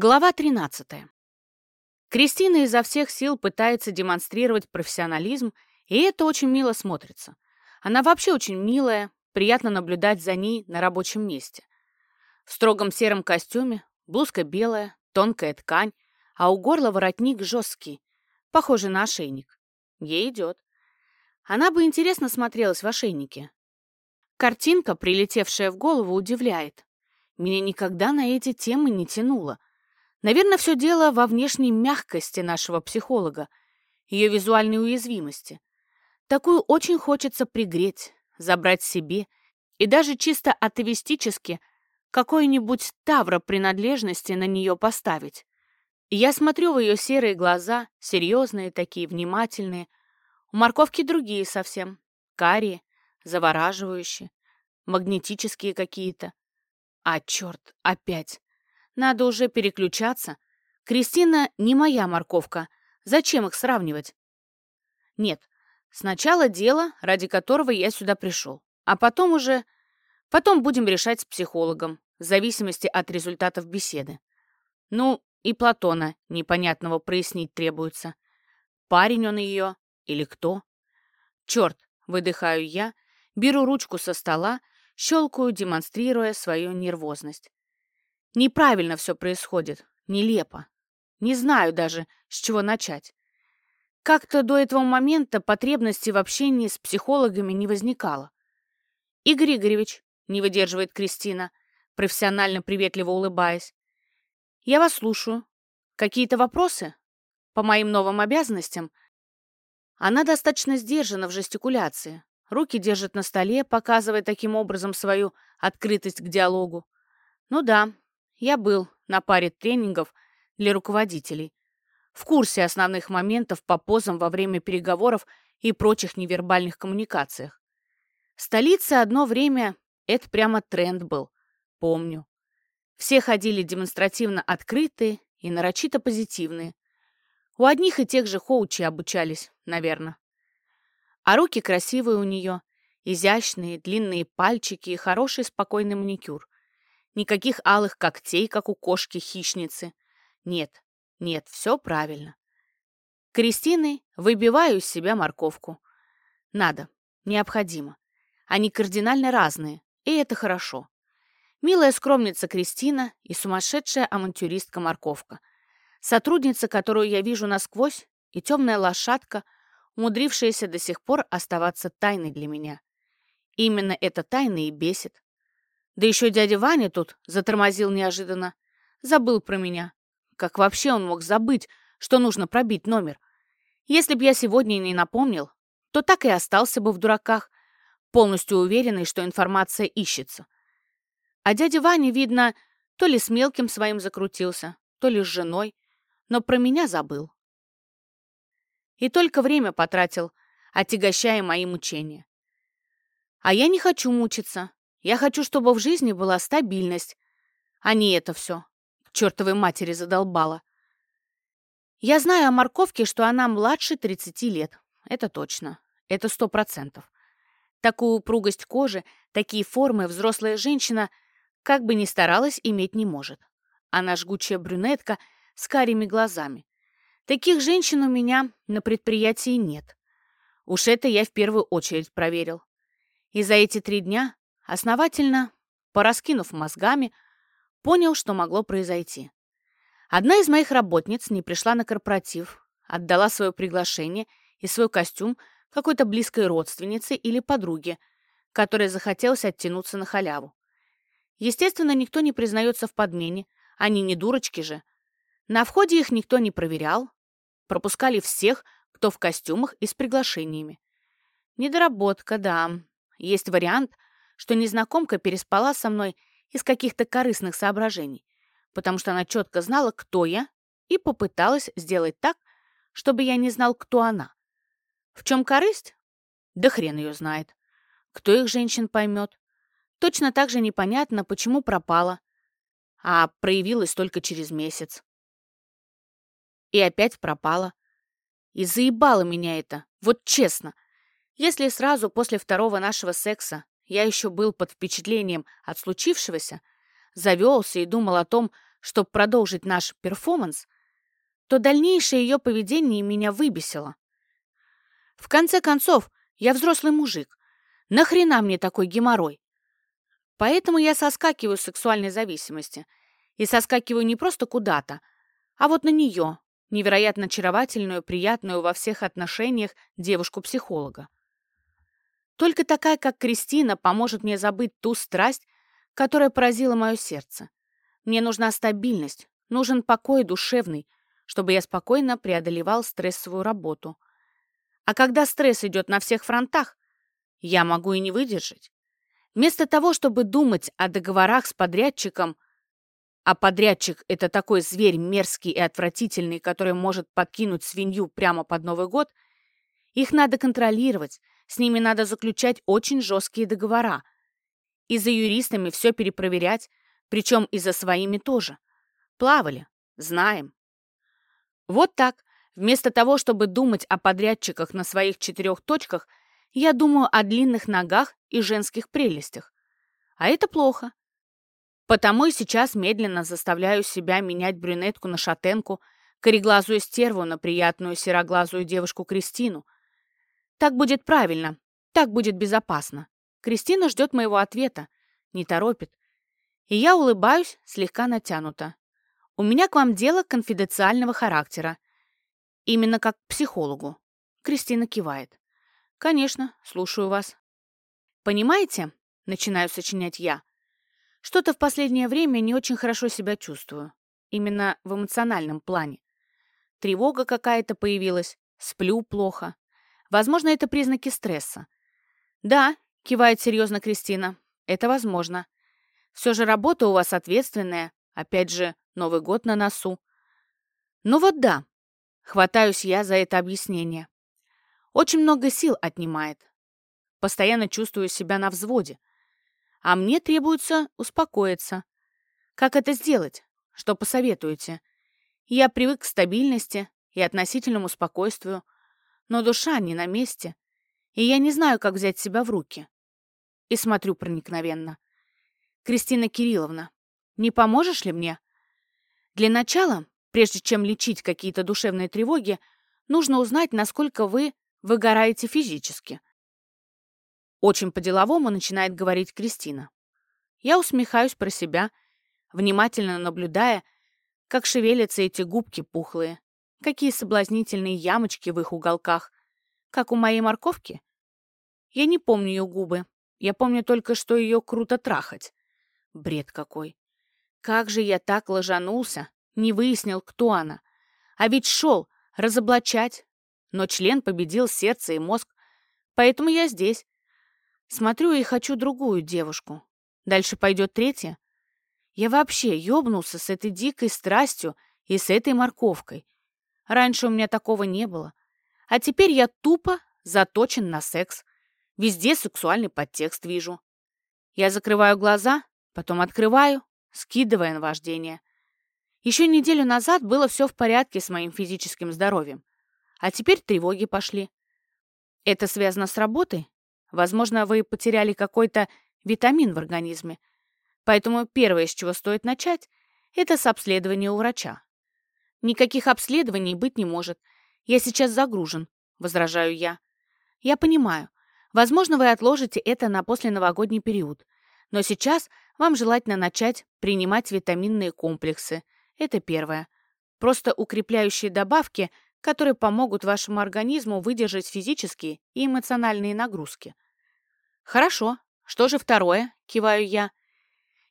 Глава 13. Кристина изо всех сил пытается демонстрировать профессионализм, и это очень мило смотрится. Она вообще очень милая, приятно наблюдать за ней на рабочем месте. В строгом сером костюме, блузка белая, тонкая ткань, а у горла воротник жесткий, похожий на ошейник. Ей идет. Она бы интересно смотрелась в ошейнике. Картинка, прилетевшая в голову, удивляет. Меня никогда на эти темы не тянуло — Наверное, все дело во внешней мягкости нашего психолога, ее визуальной уязвимости. Такую очень хочется пригреть, забрать себе и даже чисто атовистически какой-нибудь тавро принадлежности на нее поставить. я смотрю в ее серые глаза, серьезные такие, внимательные. У морковки другие совсем, карие, завораживающие, магнетические какие-то. А, черт, опять. Надо уже переключаться. Кристина не моя морковка. Зачем их сравнивать? Нет, сначала дело, ради которого я сюда пришел. А потом уже... Потом будем решать с психологом, в зависимости от результатов беседы. Ну, и Платона непонятного прояснить требуется. Парень он ее или кто? Черт, выдыхаю я, беру ручку со стола, щелкаю, демонстрируя свою нервозность. Неправильно все происходит, нелепо. Не знаю даже, с чего начать. Как-то до этого момента потребности в общении с психологами не возникало. «Игорь Игоревич», — не выдерживает Кристина, профессионально приветливо улыбаясь, «я вас слушаю. Какие-то вопросы? По моим новым обязанностям?» Она достаточно сдержана в жестикуляции. Руки держит на столе, показывая таким образом свою открытость к диалогу. Ну да, я был на паре тренингов для руководителей, в курсе основных моментов по позам во время переговоров и прочих невербальных коммуникациях. В столице одно время это прямо тренд был, помню. Все ходили демонстративно открытые и нарочито позитивные. У одних и тех же хоучи обучались, наверное. А руки красивые у нее, изящные, длинные пальчики и хороший спокойный маникюр. Никаких алых когтей, как у кошки-хищницы. Нет, нет, все правильно. Кристины выбиваю из себя морковку. Надо, необходимо. Они кардинально разные, и это хорошо. Милая скромница Кристина и сумасшедшая авантюристка Морковка. Сотрудница, которую я вижу насквозь, и темная лошадка, умудрившаяся до сих пор оставаться тайной для меня. Именно эта тайна и бесит. Да еще дядя Ваня тут затормозил неожиданно. Забыл про меня. Как вообще он мог забыть, что нужно пробить номер? Если б я сегодня не напомнил, то так и остался бы в дураках, полностью уверенный, что информация ищется. А дядя Ваня, видно, то ли с мелким своим закрутился, то ли с женой, но про меня забыл. И только время потратил, отягощая мои мучения. А я не хочу мучиться. Я хочу, чтобы в жизни была стабильность, а не это все. К чертовой матери задолбала. Я знаю о морковке, что она младше 30 лет. Это точно. Это сто процентов. Такую упругость кожи, такие формы взрослая женщина, как бы ни старалась, иметь не может. Она жгучая брюнетка с карими глазами. Таких женщин у меня на предприятии нет. Уж это я в первую очередь проверил. И за эти три дня Основательно, пораскинув мозгами, понял, что могло произойти. Одна из моих работниц не пришла на корпоратив, отдала свое приглашение и свой костюм какой-то близкой родственнице или подруге, которой захотелось оттянуться на халяву. Естественно, никто не признается в подмене, они не дурочки же. На входе их никто не проверял, пропускали всех, кто в костюмах и с приглашениями. Недоработка, да. Есть вариант — что незнакомка переспала со мной из каких-то корыстных соображений, потому что она четко знала, кто я, и попыталась сделать так, чтобы я не знал, кто она. В чем корысть? Да хрен ее знает. Кто их женщин поймет? Точно так же непонятно, почему пропала, а проявилась только через месяц. И опять пропала. И заебало меня это, вот честно. Если сразу после второго нашего секса я еще был под впечатлением от случившегося, завелся и думал о том, чтобы продолжить наш перформанс, то дальнейшее ее поведение меня выбесило. В конце концов, я взрослый мужик. Нахрена мне такой геморрой? Поэтому я соскакиваю с сексуальной зависимости. И соскакиваю не просто куда-то, а вот на нее, невероятно очаровательную, приятную во всех отношениях девушку-психолога. Только такая, как Кристина, поможет мне забыть ту страсть, которая поразила мое сердце. Мне нужна стабильность, нужен покой душевный, чтобы я спокойно преодолевал стрессовую работу. А когда стресс идет на всех фронтах, я могу и не выдержать. Вместо того, чтобы думать о договорах с подрядчиком, а подрядчик — это такой зверь мерзкий и отвратительный, который может подкинуть свинью прямо под Новый год, их надо контролировать, с ними надо заключать очень жесткие договора — и за юристами все перепроверять, причем и за своими тоже. Плавали, знаем. Вот так, вместо того, чтобы думать о подрядчиках на своих четырех точках, я думаю о длинных ногах и женских прелестях. А это плохо. Потому и сейчас медленно заставляю себя менять брюнетку на шатенку, кореглазую стерву на приятную сероглазую девушку Кристину. Так будет правильно, так будет безопасно. Кристина ждет моего ответа, не торопит. И я улыбаюсь слегка натянуто. У меня к вам дело конфиденциального характера. Именно как к психологу. Кристина кивает. Конечно, слушаю вас. Понимаете, начинаю сочинять я, что-то в последнее время не очень хорошо себя чувствую. Именно в эмоциональном плане. Тревога какая-то появилась, сплю плохо. Возможно, это признаки стресса. Да, Кивает серьезно Кристина. Это возможно. Все же работа у вас ответственная. Опять же, Новый год на носу. Ну вот да. Хватаюсь я за это объяснение. Очень много сил отнимает. Постоянно чувствую себя на взводе. А мне требуется успокоиться. Как это сделать? Что посоветуете? Я привык к стабильности и относительному спокойствию, но душа не на месте, и я не знаю, как взять себя в руки и смотрю проникновенно. «Кристина Кирилловна, не поможешь ли мне?» Для начала, прежде чем лечить какие-то душевные тревоги, нужно узнать, насколько вы выгораете физически. Очень по-деловому начинает говорить Кристина. Я усмехаюсь про себя, внимательно наблюдая, как шевелятся эти губки пухлые, какие соблазнительные ямочки в их уголках, как у моей морковки. Я не помню ее губы, я помню только, что ее круто трахать. Бред какой. Как же я так ложанулся, не выяснил, кто она. А ведь шел разоблачать. Но член победил сердце и мозг. Поэтому я здесь. Смотрю и хочу другую девушку. Дальше пойдет третья. Я вообще ёбнулся с этой дикой страстью и с этой морковкой. Раньше у меня такого не было. А теперь я тупо заточен на секс. Везде сексуальный подтекст вижу. Я закрываю глаза, потом открываю, скидывая на вождение. Еще неделю назад было все в порядке с моим физическим здоровьем. А теперь тревоги пошли. Это связано с работой? Возможно, вы потеряли какой-то витамин в организме. Поэтому первое, с чего стоит начать, это с обследования у врача. Никаких обследований быть не может. Я сейчас загружен, возражаю я. Я понимаю, Возможно, вы отложите это на посленовогодний период. Но сейчас вам желательно начать принимать витаминные комплексы. Это первое. Просто укрепляющие добавки, которые помогут вашему организму выдержать физические и эмоциональные нагрузки. Хорошо. Что же второе? Киваю я.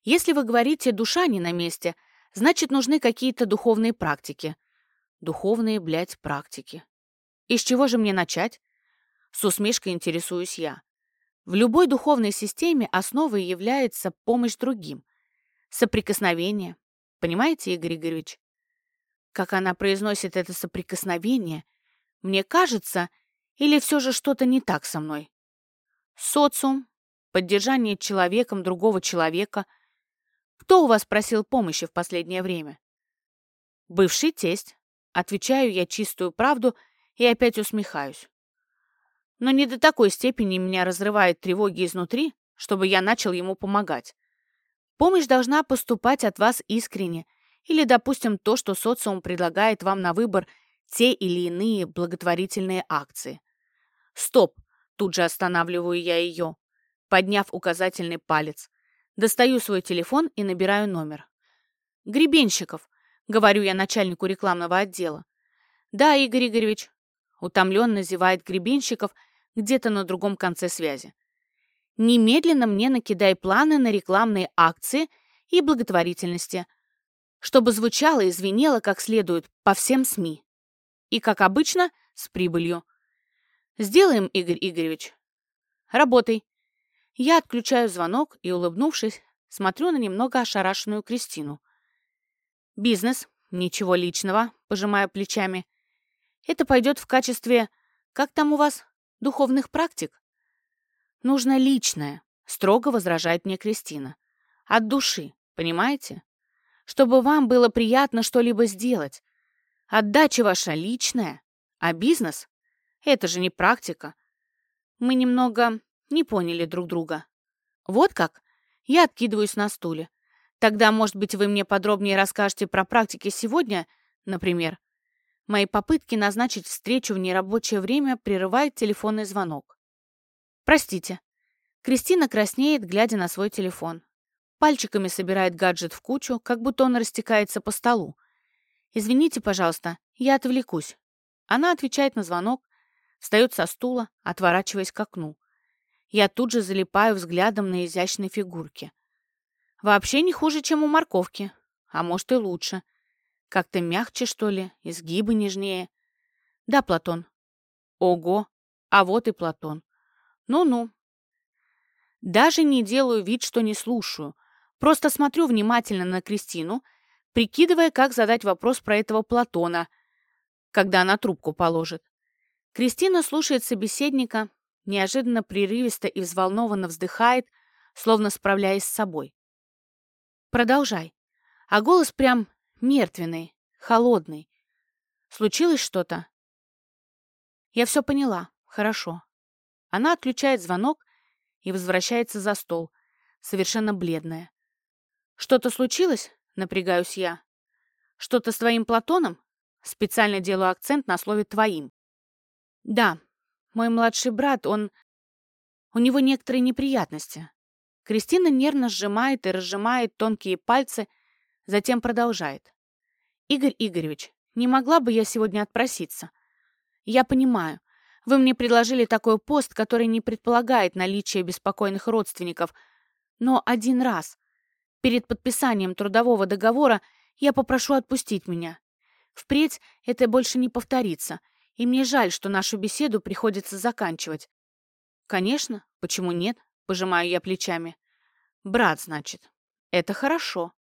Если вы говорите «душа не на месте», значит, нужны какие-то духовные практики. Духовные, блядь, практики. И с чего же мне начать? С усмешкой интересуюсь я. В любой духовной системе основой является помощь другим. Соприкосновение. Понимаете, Игорь Игоревич? Как она произносит это соприкосновение, мне кажется, или все же что-то не так со мной? Социум, поддержание человеком другого человека. Кто у вас просил помощи в последнее время? Бывший тесть. Отвечаю я чистую правду и опять усмехаюсь. Но не до такой степени меня разрывает тревоги изнутри, чтобы я начал ему помогать. Помощь должна поступать от вас искренне, Или, допустим, то, что социум предлагает вам на выбор те или иные благотворительные акции. Стоп! Тут же останавливаю я ее, подняв указательный палец. Достаю свой телефон и набираю номер. «Гребенщиков», — говорю я начальнику рекламного отдела. «Да, Игорь Игоревич», — утомленно зевает Гребенщиков где-то на другом конце связи. «Немедленно мне накидай планы на рекламные акции и благотворительности, чтобы звучало и звенело как следует по всем СМИ. И, как обычно, с прибылью. Сделаем, Игорь Игоревич. Работай. Я отключаю звонок и, улыбнувшись, смотрю на немного ошарашенную Кристину. Бизнес, ничего личного, пожимаю плечами. Это пойдет в качестве, как там у вас, духовных практик? Нужно личное, строго возражает мне Кристина. От души, понимаете? чтобы вам было приятно что-либо сделать. Отдача ваша личная, а бизнес — это же не практика. Мы немного не поняли друг друга. Вот как? Я откидываюсь на стуле. Тогда, может быть, вы мне подробнее расскажете про практики сегодня, например. Мои попытки назначить встречу в нерабочее время прерывает телефонный звонок. Простите. Кристина краснеет, глядя на свой телефон. Пальчиками собирает гаджет в кучу, как будто он растекается по столу. «Извините, пожалуйста, я отвлекусь». Она отвечает на звонок, встает со стула, отворачиваясь к окну. Я тут же залипаю взглядом на изящной фигурке. Вообще не хуже, чем у морковки. А может и лучше. Как-то мягче, что ли, изгибы нежнее. Да, Платон. Ого, а вот и Платон. Ну-ну. Даже не делаю вид, что не слушаю — Просто смотрю внимательно на Кристину, прикидывая, как задать вопрос про этого Платона, когда она трубку положит. Кристина слушает собеседника, неожиданно прерывисто и взволнованно вздыхает, словно справляясь с собой. «Продолжай». А голос прям мертвенный, холодный. «Случилось что-то?» «Я все поняла. Хорошо». Она отключает звонок и возвращается за стол, совершенно бледная. «Что-то случилось?» — напрягаюсь я. «Что-то с твоим Платоном?» Специально делаю акцент на слове «твоим». «Да, мой младший брат, он... У него некоторые неприятности». Кристина нервно сжимает и разжимает тонкие пальцы, затем продолжает. «Игорь Игоревич, не могла бы я сегодня отпроситься? Я понимаю, вы мне предложили такой пост, который не предполагает наличие беспокойных родственников, но один раз, Перед подписанием трудового договора я попрошу отпустить меня. Впредь это больше не повторится, и мне жаль, что нашу беседу приходится заканчивать. Конечно, почему нет, пожимаю я плечами. Брат, значит. Это хорошо.